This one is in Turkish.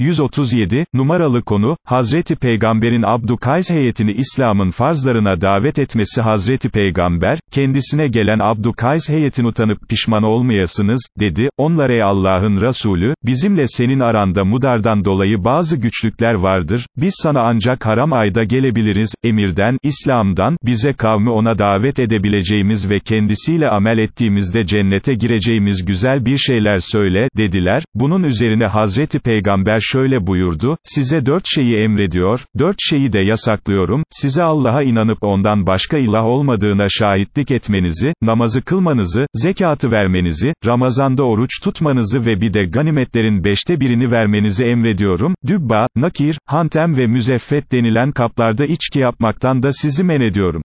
137, numaralı konu, Hazreti Peygamber'in Abdukays heyetini İslam'ın farzlarına davet etmesi. Hazreti Peygamber, kendisine gelen Abdukays heyetin utanıp pişman olmayasınız, dedi, onlar ey Allah'ın Resulü, bizimle senin aranda mudardan dolayı bazı güçlükler vardır, biz sana ancak haram ayda gelebiliriz, emirden, İslam'dan, bize kavmi ona davet edebileceğimiz ve kendisiyle amel ettiğimizde cennete gireceğimiz güzel bir şeyler söyle, dediler, bunun üzerine Hazreti Peygamber şöyle buyurdu, size dört şeyi emrediyor, dört şeyi de yasaklıyorum, size Allah'a inanıp ondan başka ilah olmadığına şahitlik etmenizi, namazı kılmanızı, zekatı vermenizi, Ramazanda oruç tutmanızı ve bir de ganimetlerin beşte birini vermenizi emrediyorum, dübba, nakir, hantem ve müzeffet denilen kaplarda içki yapmaktan da sizi men ediyorum.